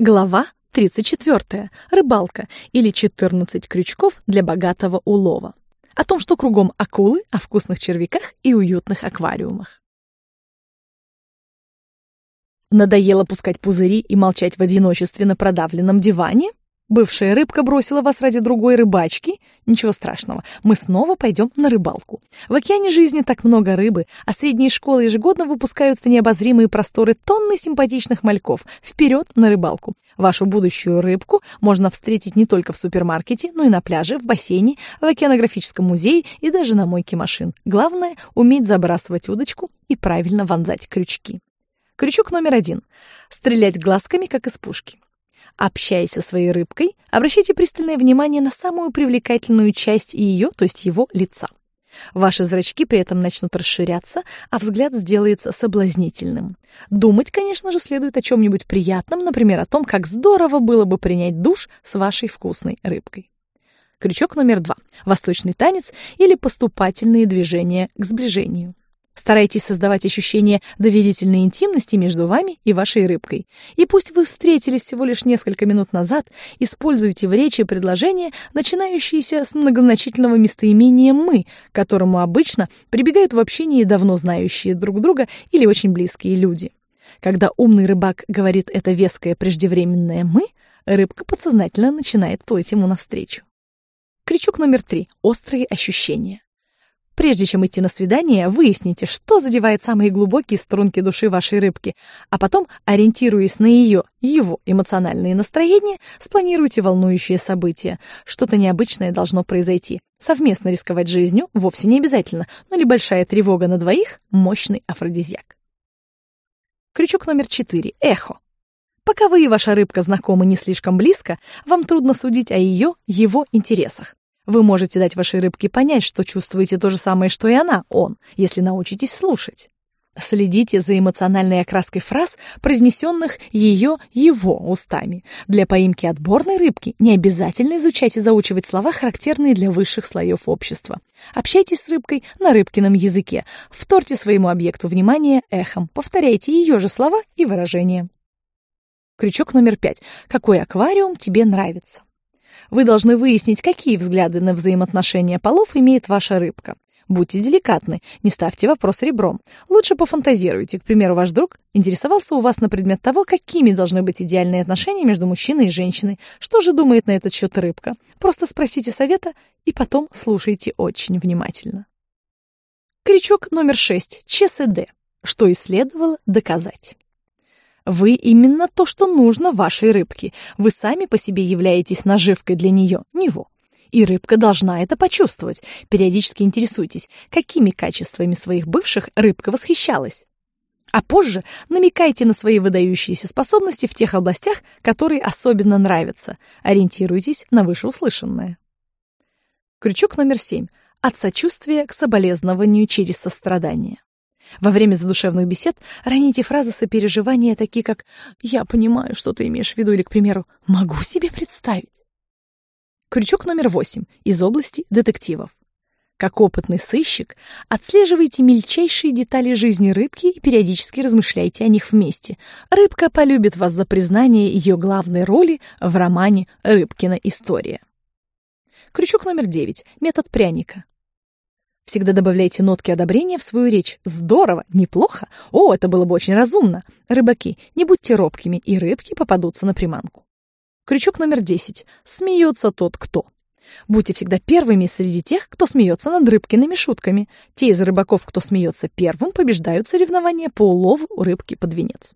Глава 34. Рыбалка или 14 крючков для богатого улова. О том, что кругом акулы, о вкусных червяках и уютных аквариумах. Надоело пускать пузыри и молчать в одиночестве на продавленном диване? Бывшая рыбка бросила вас ради другой рыбачки? Ничего страшного, мы снова пойдем на рыбалку. В океане жизни так много рыбы, а средние школы ежегодно выпускают в необозримые просторы тонны симпатичных мальков. Вперед на рыбалку! Вашу будущую рыбку можно встретить не только в супермаркете, но и на пляже, в бассейне, в океанографическом музее и даже на мойке машин. Главное — уметь забрасывать удочку и правильно вонзать крючки. Крючок номер один. Стрелять глазками, как из пушки. Общаясь со своей рыбкой, обращайте пристальное внимание на самую привлекательную часть ее, то есть его лица. Ваши зрачки при этом начнут расширяться, а взгляд сделается соблазнительным. Думать, конечно же, следует о чем-нибудь приятном, например, о том, как здорово было бы принять душ с вашей вкусной рыбкой. Крючок номер два. Восточный танец или поступательные движения к сближению. Старайтесь создавать ощущение доверительной интимности между вами и вашей рыбкой. И пусть вы встретились всего лишь несколько минут назад, используйте в речи предложения, начинающиеся с многозначительного местоимения «мы», к которому обычно прибегают в общении давно знающие друг друга или очень близкие люди. Когда умный рыбак говорит это веское преждевременное «мы», рыбка подсознательно начинает плыть ему навстречу. Крючок номер три. Острые ощущения. Прежде чем идти на свидание, выясните, что задевает самые глубокие струнки души вашей рыбки, а потом, ориентируясь на ее, его эмоциональные настроения, спланируйте волнующие события. Что-то необычное должно произойти. Совместно рисковать жизнью вовсе не обязательно, но небольшая тревога на двоих – мощный афродизиак. Крючок номер четыре. Эхо. Пока вы и ваша рыбка знакомы не слишком близко, вам трудно судить о ее, его интересах. Вы можете дать вашей рыбке понять, что чувствуете то же самое, что и она, он, если научитесь слушать. Следите за эмоциональной окраской фраз, произнесенных ее, его устами. Для поимки отборной рыбки не обязательно изучать и заучивать слова, характерные для высших слоев общества. Общайтесь с рыбкой на рыбкином языке. Вторьте своему объекту внимания эхом. Повторяйте ее же слова и выражения. Крючок номер пять. Какой аквариум тебе нравится? Вы должны выяснить, какие взгляды на взаимоотношения полов имеет ваша рыбка. Будьте деликатны, не ставьте вопрос ребром. Лучше пофантазируйте. К примеру, ваш друг интересовался у вас на предмет того, какими должны быть идеальные отношения между мужчиной и женщиной. Что же думает на этот счет рыбка? Просто спросите совета и потом слушайте очень внимательно. Крючок номер шесть. ЧСД. Что и следовало доказать. Вы именно то, что нужно вашей рыбке. Вы сами по себе являетесь наживкой для нее, него. И рыбка должна это почувствовать. Периодически интересуйтесь, какими качествами своих бывших рыбка восхищалась. А позже намекайте на свои выдающиеся способности в тех областях, которые особенно нравятся. Ориентируйтесь на вышеуслышанное. Крючок номер семь. От сочувствия к соболезнованию через сострадание. Во время задушевных бесед роните фразы сопереживания, такие как «я понимаю, что ты имеешь в виду» или, к примеру, «могу себе представить». Крючок номер восемь из области детективов. Как опытный сыщик, отслеживайте мельчайшие детали жизни рыбки и периодически размышляйте о них вместе. Рыбка полюбит вас за признание ее главной роли в романе «Рыбкина история». Крючок номер девять. Метод пряника. Всегда добавляйте нотки одобрения в свою речь. Здорово, неплохо. О, это было бы очень разумно. Рыбаки, не будьте робкими, и рыбки попадутся на приманку. Крючок номер 10. Смеется тот, кто. Будьте всегда первыми среди тех, кто смеется над рыбкиными шутками. Те из рыбаков, кто смеется первым, побеждают соревнования по улову рыбки под венец.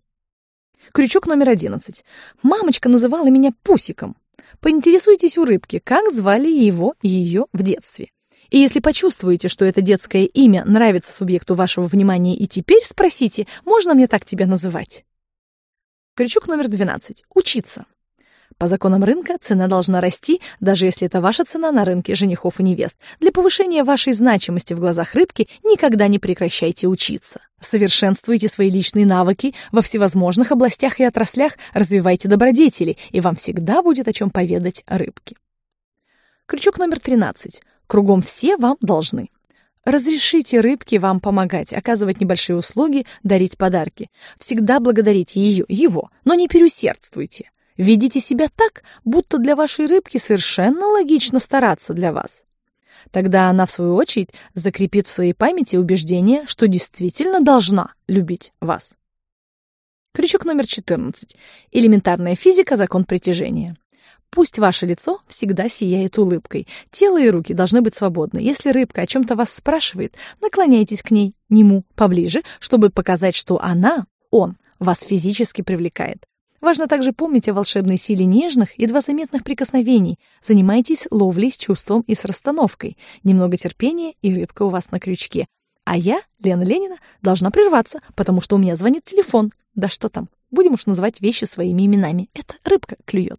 Крючок номер 11. Мамочка называла меня Пусиком. Поинтересуйтесь у рыбки, как звали его и ее в детстве. И если почувствуете, что это детское имя нравится субъекту вашего внимания, и теперь спросите, можно мне так тебя называть? Крючок номер 12. Учиться. По законам рынка цена должна расти, даже если это ваша цена на рынке женихов и невест. Для повышения вашей значимости в глазах рыбки никогда не прекращайте учиться. Совершенствуйте свои личные навыки во всевозможных областях и отраслях, развивайте добродетели, и вам всегда будет о чем поведать рыбке. Крючок номер 13. Кругом все вам должны. Разрешите рыбке вам помогать, оказывать небольшие услуги, дарить подарки. Всегда благодарите ее, его, но не переусердствуйте. Ведите себя так, будто для вашей рыбки совершенно логично стараться для вас. Тогда она, в свою очередь, закрепит в своей памяти убеждение, что действительно должна любить вас. Крючок номер 14. Элементарная физика, закон притяжения. Пусть ваше лицо всегда сияет улыбкой. Тело и руки должны быть свободны. Если рыбка о чем-то вас спрашивает, наклоняйтесь к ней, нему, поближе, чтобы показать, что она, он, вас физически привлекает. Важно также помнить о волшебной силе нежных, едва заметных прикосновений. Занимайтесь ловлей с чувством и с расстановкой. Немного терпения, и рыбка у вас на крючке. А я, Лена Ленина, должна прерваться, потому что у меня звонит телефон. Да что там, будем уж называть вещи своими именами. Это рыбка клюет.